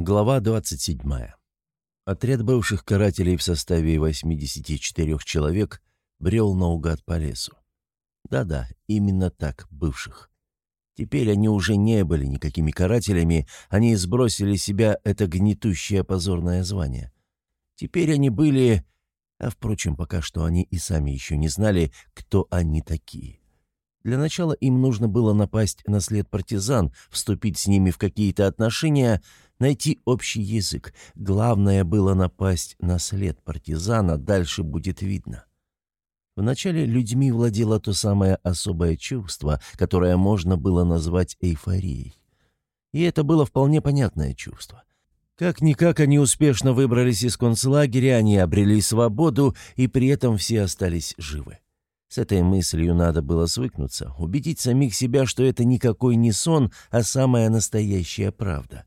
Глава 27. Отряд бывших карателей в составе 84 человек брел наугад по лесу. Да-да, именно так, бывших. Теперь они уже не были никакими карателями, они сбросили себя это гнетущее позорное звание. Теперь они были... А, впрочем, пока что они и сами еще не знали, кто они такие. Для начала им нужно было напасть на след партизан, вступить с ними в какие-то отношения — найти общий язык. Главное было напасть на след партизана, дальше будет видно. Вначале людьми владело то самое особое чувство, которое можно было назвать эйфорией. И это было вполне понятное чувство. Как-никак они успешно выбрались из концлагеря, они обрели свободу, и при этом все остались живы. С этой мыслью надо было свыкнуться, убедить самих себя, что это никакой не сон, а самая настоящая правда.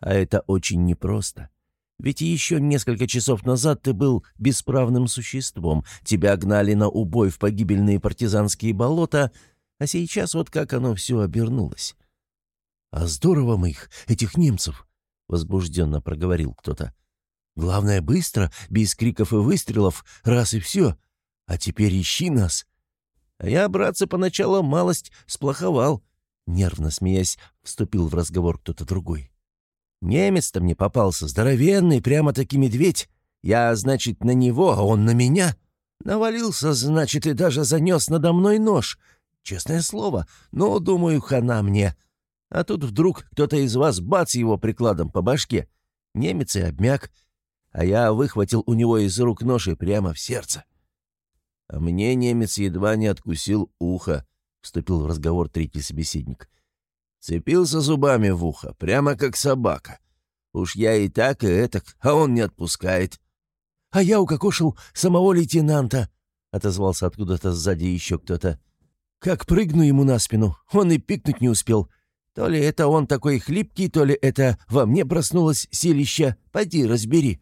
А это очень непросто. Ведь еще несколько часов назад ты был бесправным существом, тебя гнали на убой в погибельные партизанские болота, а сейчас вот как оно все обернулось. «А здорово мы их, этих немцев!» — возбужденно проговорил кто-то. «Главное, быстро, без криков и выстрелов, раз и все. А теперь ищи нас!» А я, братцы, поначалу малость сплоховал. Нервно смеясь, вступил в разговор кто-то другой. Немец-то мне попался, здоровенный, прямо-таки медведь. Я, значит, на него, а он на меня. Навалился, значит, и даже занес надо мной нож. Честное слово, но, думаю, хана мне. А тут вдруг кто-то из вас бац его прикладом по башке. Немец и обмяк. А я выхватил у него из рук нож и прямо в сердце. А мне немец едва не откусил ухо, — вступил в разговор третий собеседник. Цепился зубами в ухо, прямо как собака. Уж я и так, и этак, а он не отпускает. — А я укокошил самого лейтенанта, — отозвался откуда-то сзади еще кто-то. — Как прыгну ему на спину, он и пикнуть не успел. То ли это он такой хлипкий, то ли это во мне проснулось силище. Пойди разбери.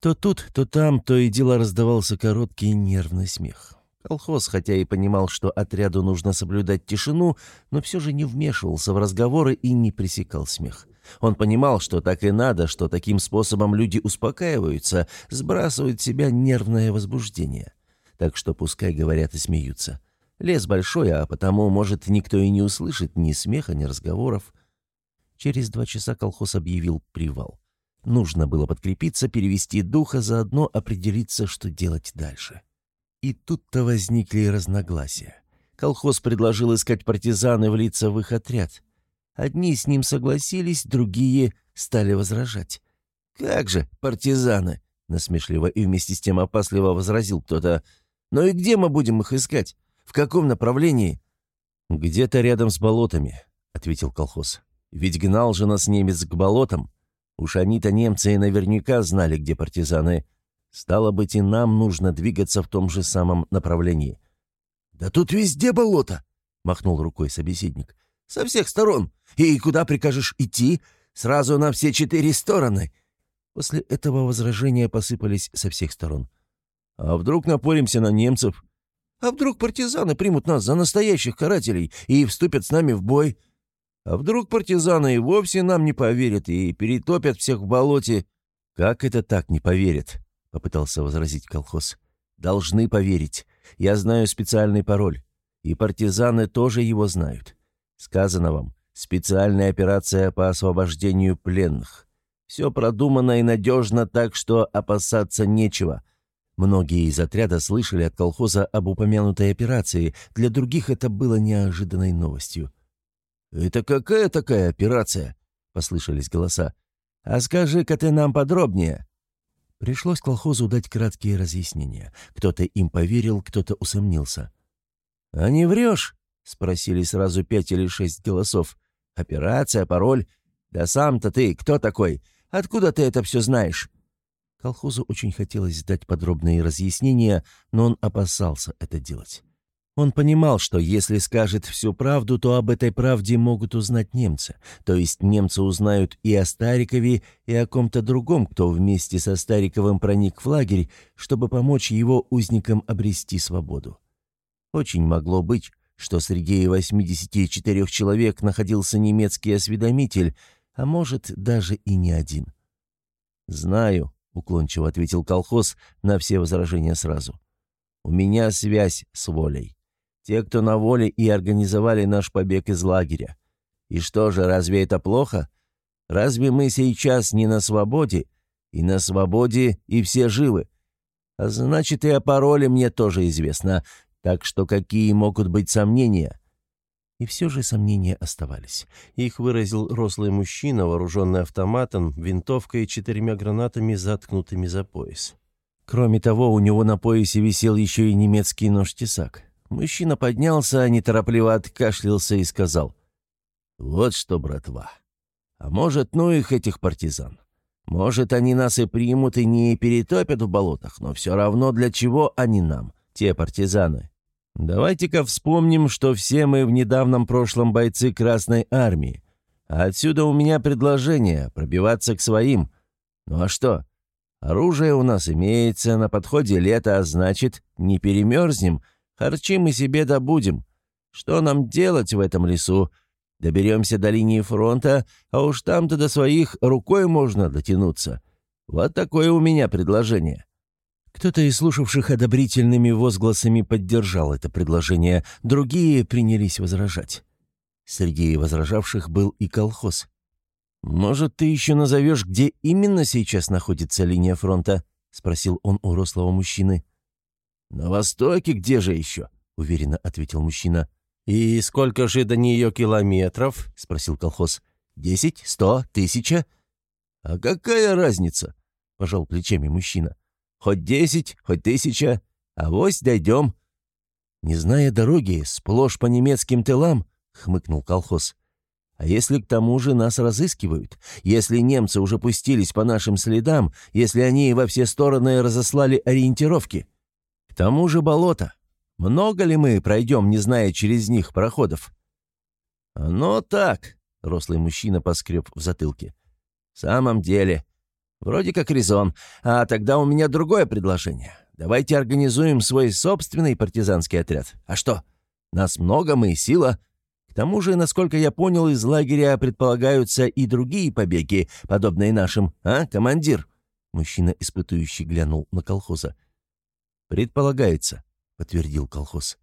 То тут, то там, то и дело раздавался короткий нервный смех. Колхоз, хотя и понимал, что отряду нужно соблюдать тишину, но все же не вмешивался в разговоры и не пресекал смех. Он понимал, что так и надо, что таким способом люди успокаиваются, сбрасывают с себя нервное возбуждение. Так что пускай говорят и смеются. Лес большой, а потому, может, никто и не услышит ни смеха, ни разговоров. Через два часа колхоз объявил привал. Нужно было подкрепиться, перевести дух, а заодно определиться, что делать дальше. И тут-то возникли разногласия. Колхоз предложил искать партизаны влиться в их отряд. Одни с ним согласились, другие стали возражать. «Как же, партизаны!» — насмешливо и вместе с тем опасливо возразил кто-то. «Ну и где мы будем их искать? В каком направлении?» «Где-то рядом с болотами», — ответил колхоз. «Ведь гнал же нас немец к болотам. Уж они-то немцы и наверняка знали, где партизаны. Стало быть, и нам нужно двигаться в том же самом направлении. «Да тут везде болото!» — махнул рукой собеседник. «Со всех сторон. И куда прикажешь идти? Сразу на все четыре стороны!» После этого возражения посыпались со всех сторон. «А вдруг напоримся на немцев?» «А вдруг партизаны примут нас за настоящих карателей и вступят с нами в бой?» «А вдруг партизаны и вовсе нам не поверят и перетопят всех в болоте?» «Как это так не поверят?» — попытался возразить колхоз. «Должны поверить. Я знаю специальный пароль. И партизаны тоже его знают. Сказано вам, специальная операция по освобождению пленных. Все продумано и надежно так, что опасаться нечего». Многие из отряда слышали от колхоза об упомянутой операции, для других это было неожиданной новостью. «Это какая такая операция?» — послышались голоса. «А скажи-ка ты нам подробнее», Пришлось колхозу дать краткие разъяснения. Кто-то им поверил, кто-то усомнился. «А не врешь?» — спросили сразу пять или шесть голосов. «Операция, пароль. Да сам-то ты кто такой? Откуда ты это все знаешь?» Колхозу очень хотелось дать подробные разъяснения, но он опасался это делать. Он понимал, что если скажет всю правду, то об этой правде могут узнать немцы. То есть немцы узнают и о Старикове, и о ком-то другом, кто вместе со Стариковым проник в лагерь, чтобы помочь его узникам обрести свободу. Очень могло быть, что среди 84 человек находился немецкий осведомитель, а может, даже и не один. «Знаю», — уклончиво ответил колхоз на все возражения сразу. «У меня связь с волей. Те, кто на воле и организовали наш побег из лагеря. И что же, разве это плохо? Разве мы сейчас не на свободе? И на свободе, и все живы. А значит, и о пароле мне тоже известно. Так что какие могут быть сомнения?» И все же сомнения оставались. Их выразил рослый мужчина, вооруженный автоматом, винтовкой и четырьмя гранатами, заткнутыми за пояс. Кроме того, у него на поясе висел еще и немецкий нож-тесак. Мужчина поднялся, неторопливо откашлялся и сказал, «Вот что, братва, а может, ну их, этих партизан. Может, они нас и примут и не перетопят в болотах, но все равно для чего они нам, те партизаны? Давайте-ка вспомним, что все мы в недавнем прошлом бойцы Красной Армии. Отсюда у меня предложение – пробиваться к своим. Ну а что? Оружие у нас имеется, на подходе лето, а значит, не перемерзнем, харчи мы себе добудем. Что нам делать в этом лесу? Доберемся до линии фронта, а уж там-то до своих рукой можно дотянуться. Вот такое у меня предложение. Кто-то из слушавших одобрительными возгласами поддержал это предложение, другие принялись возражать. Среди возражавших был и колхоз. «Может, ты еще назовешь, где именно сейчас находится линия фронта?» — спросил он у рослого мужчины. «На востоке где же еще?» — уверенно ответил мужчина. «И сколько же до нее километров?» — спросил колхоз. «Десять? Сто? Тысяча?» «А какая разница?» — пожал плечами мужчина. Хоть десять, хоть тысяча, а вось дойдем». «Не зная дороги, сплошь по немецким тылам», — хмыкнул колхоз. «А если к тому же нас разыскивают? Если немцы уже пустились по нашим следам, если они во все стороны разослали ориентировки? К тому же болото. Много ли мы пройдем, не зная через них проходов?» «Оно так», — рослый мужчина поскреб в затылке. «В самом деле, Вроде как резон. А тогда у меня другое предложение. Давайте организуем свой собственный партизанский отряд. А что? Нас много, мы и сила. К тому же, насколько я понял, из лагеря предполагаются и другие побеги, подобные нашим, а, командир?» Мужчина, испытующий, глянул на колхоза. «Предполагается», — подтвердил колхоз.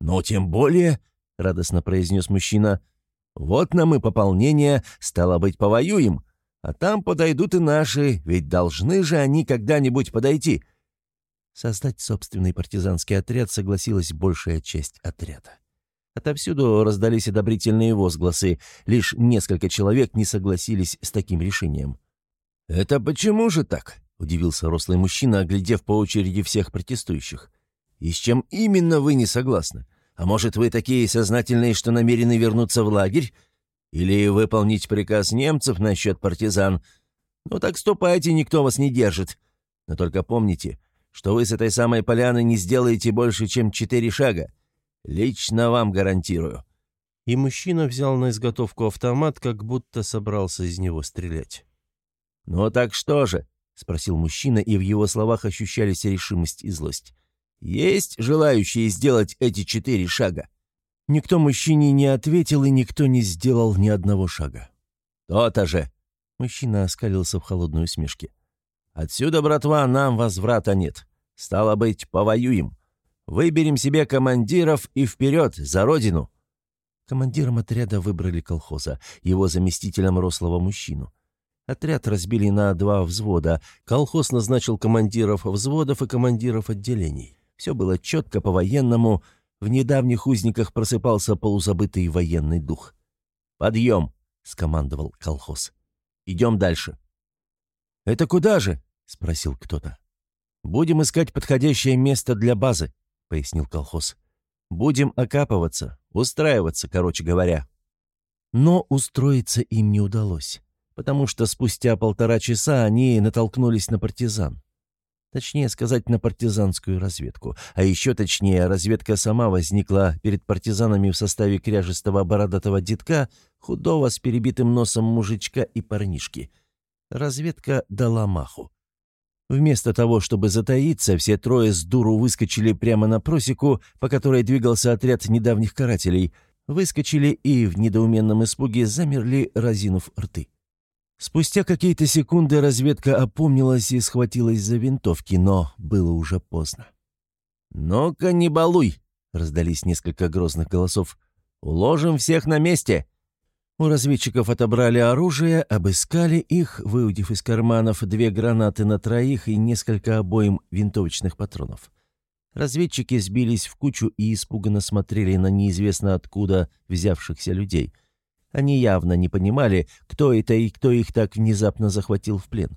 «Но тем более», — радостно произнес мужчина, — «вот нам и пополнение, стало быть, повоюем. А там подойдут и наши, ведь должны же они когда-нибудь подойти. Создать собственный партизанский отряд согласилась большая часть отряда. Отовсюду раздались одобрительные возгласы, лишь несколько человек не согласились с таким решением. «Это почему же так?» — удивился рослый мужчина, оглядев по очереди всех протестующих. «И с чем именно вы не согласны? А может, вы такие сознательные, что намерены вернуться в лагерь или выполнить приказ немцев насчет партизан. Ну так ступайте, никто вас не держит. Но только помните, что вы с этой самой поляны не сделаете больше, чем четыре шага. Лично вам гарантирую». И мужчина взял на изготовку автомат, как будто собрался из него стрелять. «Ну так что же?» — спросил мужчина, и в его словах ощущались решимость и злость. «Есть желающие сделать эти четыре шага?» Никто мужчине не ответил, и никто не сделал ни одного шага. «То-то же!» — мужчина оскалился в холодной усмешке. «Отсюда, братва, нам возврата нет. Стало быть, повоюем. Выберем себе командиров и вперед, за родину!» Командиром отряда выбрали колхоза, его заместителем рослого мужчину. Отряд разбили на два взвода. Колхоз назначил командиров взводов и командиров отделений. Все было четко по-военному — в недавних узниках просыпался полузабытый военный дух. «Подъем!» — скомандовал колхоз. «Идем дальше». «Это куда же?» — спросил кто-то. «Будем искать подходящее место для базы», — пояснил колхоз. «Будем окапываться, устраиваться, короче говоря». Но устроиться им не удалось, потому что спустя полтора часа они натолкнулись на партизан. Точнее сказать, на партизанскую разведку. А еще точнее, разведка сама возникла перед партизанами в составе кряжестого бородатого детка, худого с перебитым носом мужичка и парнишки. Разведка дала маху. Вместо того, чтобы затаиться, все трое с дуру выскочили прямо на просеку, по которой двигался отряд недавних карателей. Выскочили и в недоуменном испуге замерли, разинув рты. Спустя какие-то секунды разведка опомнилась и схватилась за винтовки, но было уже поздно. «Ну-ка, не балуй!» — раздались несколько грозных голосов. «Уложим всех на месте!» У разведчиков отобрали оружие, обыскали их, выудив из карманов две гранаты на троих и несколько обоим винтовочных патронов. Разведчики сбились в кучу и испуганно смотрели на неизвестно откуда взявшихся людей. Они явно не понимали, кто это и кто их так внезапно захватил в плен.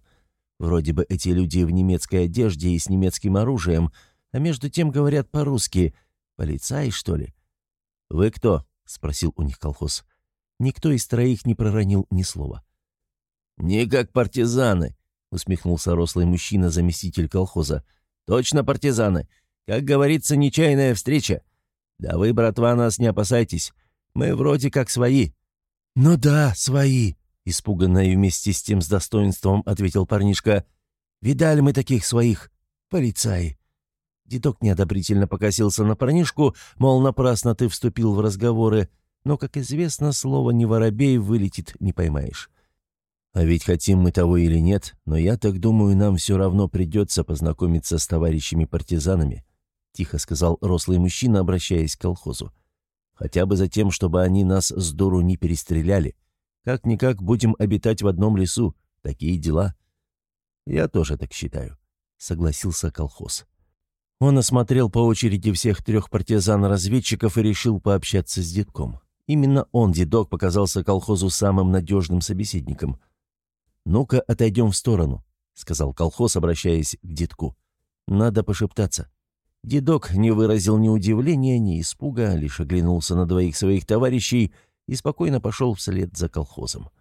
Вроде бы эти люди в немецкой одежде и с немецким оружием, а между тем говорят по-русски. Полицай, что ли? «Вы кто?» — спросил у них колхоз. Никто из троих не проронил ни слова. «Не как партизаны», — усмехнулся рослый мужчина, заместитель колхоза. «Точно партизаны. Как говорится, нечаянная встреча. Да вы, братва, нас не опасайтесь. Мы вроде как свои». «Ну да, свои», — испуганно и вместе с тем с достоинством ответил парнишка. «Видали мы таких своих, полицаи». Дедок неодобрительно покосился на парнишку, мол, напрасно ты вступил в разговоры, но, как известно, слово «не воробей» вылетит, не поймаешь. А ведь хотим мы того или нет, но я так думаю, нам все равно придется познакомиться с товарищами-партизанами», — тихо сказал рослый мужчина, обращаясь к колхозу. «Хотя бы за тем, чтобы они нас с дуру не перестреляли. Как-никак будем обитать в одном лесу. Такие дела». «Я тоже так считаю», — согласился колхоз. Он осмотрел по очереди всех трех партизан-разведчиков и решил пообщаться с детком. Именно он, дедок, показался колхозу самым надежным собеседником. «Ну-ка, отойдем в сторону», — сказал колхоз, обращаясь к дедку. «Надо пошептаться». Дедок не выразил ни удивления, ни испуга, лишь оглянулся на двоих своих товарищей и спокойно пошел вслед за колхозом.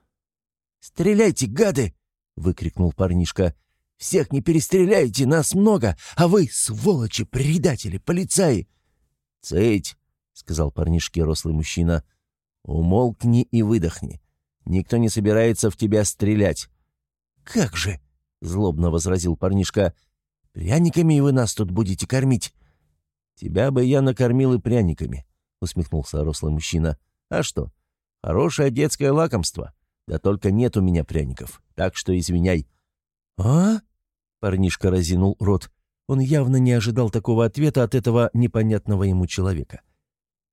«Стреляйте, гады!» — выкрикнул парнишка. «Всех не перестреляйте, нас много, а вы, сволочи, предатели, полицаи!» «Цыть!» — сказал парнишке рослый мужчина. «Умолкни и выдохни. Никто не собирается в тебя стрелять». «Как же!» — злобно возразил парнишка. «Пряниками вы нас тут будете кормить». «Тебя бы я накормил и пряниками», — усмехнулся рослый мужчина. «А что? Хорошее детское лакомство. Да только нет у меня пряников, так что извиняй». «А?» — парнишка разинул рот. Он явно не ожидал такого ответа от этого непонятного ему человека. —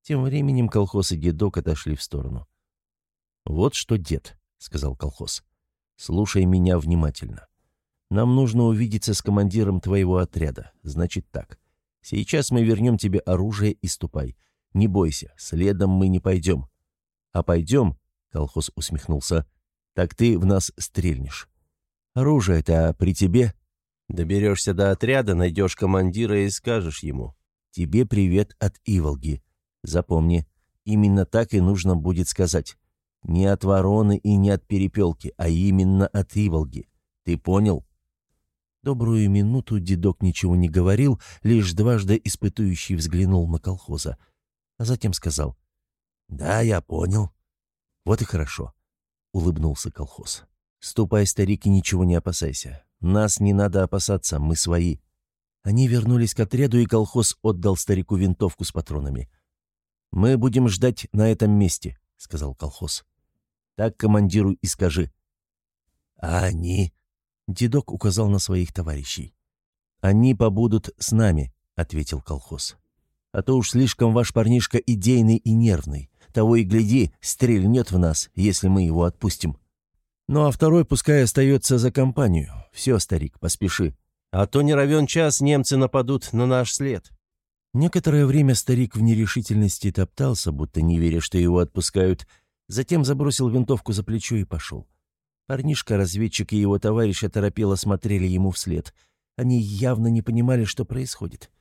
тем временем колхоз и дедок отошли в сторону. «Вот что, дед», — сказал колхоз, — «слушай меня внимательно. Нам нужно увидеться с командиром твоего отряда. Значит так. Сейчас мы вернем тебе оружие и ступай. Не бойся, следом мы не пойдем. А пойдем, — колхоз усмехнулся, — так ты в нас стрельнешь. Оружие-то при тебе. Доберешься до отряда, найдешь командира и скажешь ему. Тебе привет от Иволги. Запомни, именно так и нужно будет сказать. Не от вороны и не от перепелки, а именно от Иволги. Ты понял?» Добрую минуту дедок ничего не говорил, лишь дважды испытующий взглянул на колхоза, а затем сказал. «Да, я понял». «Вот и хорошо», — улыбнулся колхоз. «Ступай, старик, и ничего не опасайся. Нас не надо опасаться, мы свои». Они вернулись к отряду, и колхоз отдал старику винтовку с патронами. «Мы будем ждать на этом месте», — сказал колхоз. «Так командиру и скажи». «А они?» — дедок указал на своих товарищей. «Они побудут с нами», — ответил колхоз. «А то уж слишком ваш парнишка идейный и нервный. Того и гляди, стрельнет в нас, если мы его отпустим. Ну а второй пускай остается за компанию. Все, старик, поспеши. А то не равен час немцы нападут на наш след». Некоторое время старик в нерешительности топтался, будто не веря, что его отпускают, затем забросил винтовку за плечо и пошел. Парнишка, разведчик и его товарищ оторопело смотрели ему вслед. Они явно не понимали, что происходит.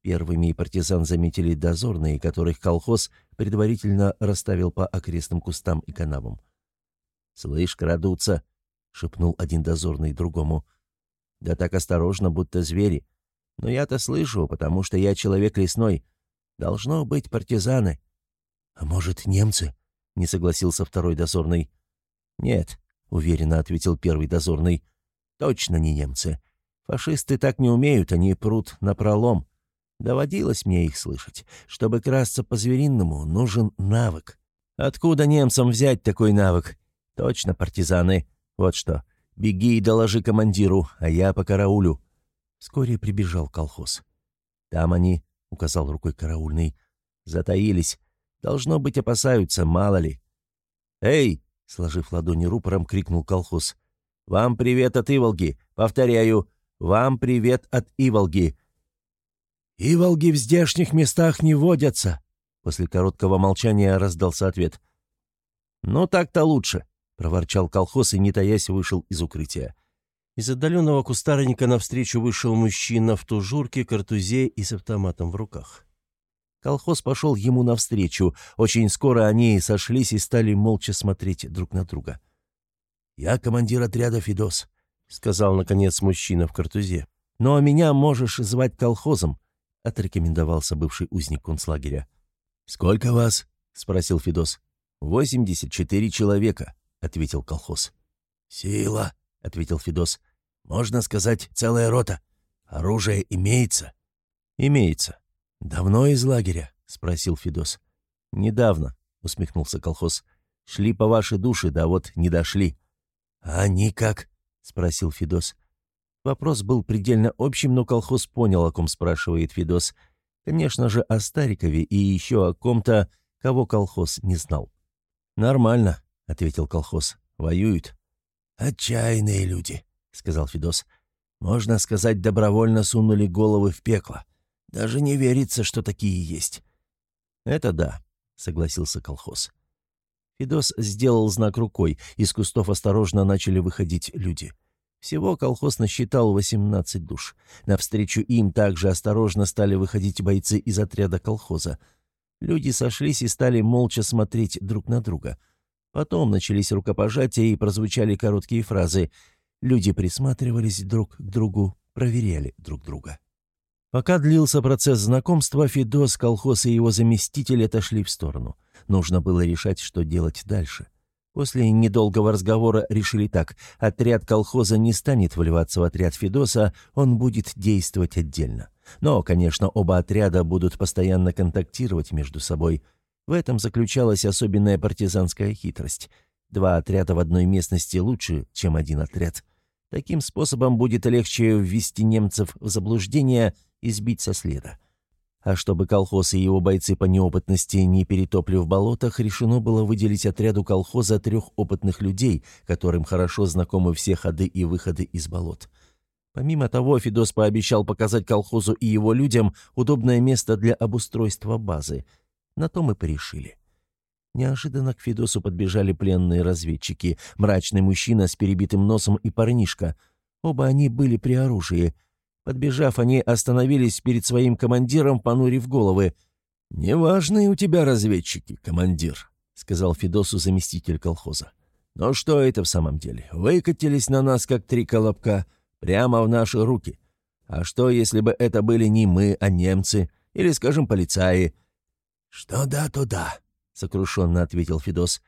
Первыми партизан заметили дозорные, которых колхоз предварительно расставил по окрестным кустам и канавам. «Слышь, крадутся!» — шепнул один дозорный другому. «Да так осторожно, будто звери. Но я-то слышу, потому что я человек лесной. Должно быть партизаны. А может, немцы? Не согласился второй дозорный. Нет, уверенно ответил первый дозорный. Точно не немцы. Фашисты так не умеют, они прут на пролом. Доводилось мне их слышать. Чтобы красться по-звериному, нужен навык. Откуда немцам взять такой навык? Точно партизаны. Вот что, беги и доложи командиру, а я по караулю». Вскоре прибежал колхоз. «Там они», — указал рукой караульный, — «затаились. Должно быть, опасаются, мало ли». «Эй!» — сложив ладони рупором, крикнул колхоз. «Вам привет от Иволги! Повторяю, вам привет от Иволги!» «Иволги в здешних местах не водятся!» После короткого молчания раздался ответ. «Ну так-то лучше!» — проворчал колхоз и, не таясь, вышел из укрытия. Из отдаленного кустарника навстречу вышел мужчина в тужурке, картузе и с автоматом в руках. Колхоз пошел ему навстречу. Очень скоро они сошлись и стали молча смотреть друг на друга. «Я командир отряда Фидос», — сказал, наконец, мужчина в картузе. «Но меня можешь звать колхозом», — отрекомендовался бывший узник концлагеря. «Сколько вас?» — спросил Фидос. «Восемьдесят четыре человека», — ответил колхоз. «Сила», — ответил Фидос. «Можно сказать, целая рота. Оружие имеется?» «Имеется. «Давно из лагеря?» — спросил Федос. «Недавно», — усмехнулся колхоз. «Шли по вашей душе, да вот не дошли». «А они как?» — спросил Федос. Вопрос был предельно общим, но колхоз понял, о ком спрашивает Федос. Конечно же, о Старикове и еще о ком-то, кого колхоз не знал. «Нормально», — ответил колхоз. «Воюют». «Отчаянные люди», — сказал Федос. «Можно сказать, добровольно сунули головы в пекло. Даже не верится, что такие есть». «Это да», — согласился колхоз. Федос сделал знак рукой, из кустов осторожно начали выходить люди. Всего колхоз насчитал 18 душ. Навстречу им также осторожно стали выходить бойцы из отряда колхоза. Люди сошлись и стали молча смотреть друг на друга. Потом начались рукопожатия и прозвучали короткие фразы. Люди присматривались друг к другу, проверяли друг друга. Пока длился процесс знакомства, Федос, колхоз и его заместитель отошли в сторону. Нужно было решать, что делать дальше. После недолгого разговора решили так. Отряд колхоза не станет вливаться в отряд Федоса, он будет действовать отдельно. Но, конечно, оба отряда будут постоянно контактировать между собой. В этом заключалась особенная партизанская хитрость. Два отряда в одной местности лучше, чем один отряд. Таким способом будет легче ввести немцев в заблуждение и сбить со следа. А чтобы колхоз и его бойцы по неопытности не перетопли в болотах, решено было выделить отряду колхоза трех опытных людей, которым хорошо знакомы все ходы и выходы из болот. Помимо того, Федос пообещал показать колхозу и его людям удобное место для обустройства базы. На то мы порешили. Неожиданно к Федосу подбежали пленные разведчики, мрачный мужчина с перебитым носом и парнишка. Оба они были при оружии. Подбежав, они остановились перед своим командиром, понурив головы. «Неважные у тебя разведчики, командир», — сказал Федосу заместитель колхоза. «Но что это в самом деле? Выкатились на нас, как три колобка, прямо в наши руки. А что, если бы это были не мы, а немцы, или, скажем, полицаи?» «Что да, то да», — сокрушенно ответил Федос.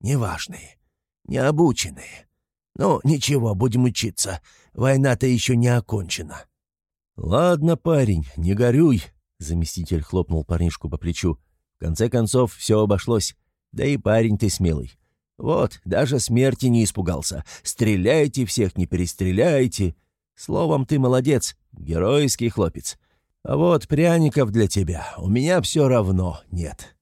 «Неважные, необученные. Ну, ничего, будем учиться. Война-то еще не окончена». «Ладно, парень, не горюй», — заместитель хлопнул парнишку по плечу. «В конце концов, все обошлось. Да и парень ты смелый. Вот, даже смерти не испугался. Стреляйте всех, не перестреляйте. Словом, ты молодец, геройский хлопец. А вот пряников для тебя у меня все равно нет».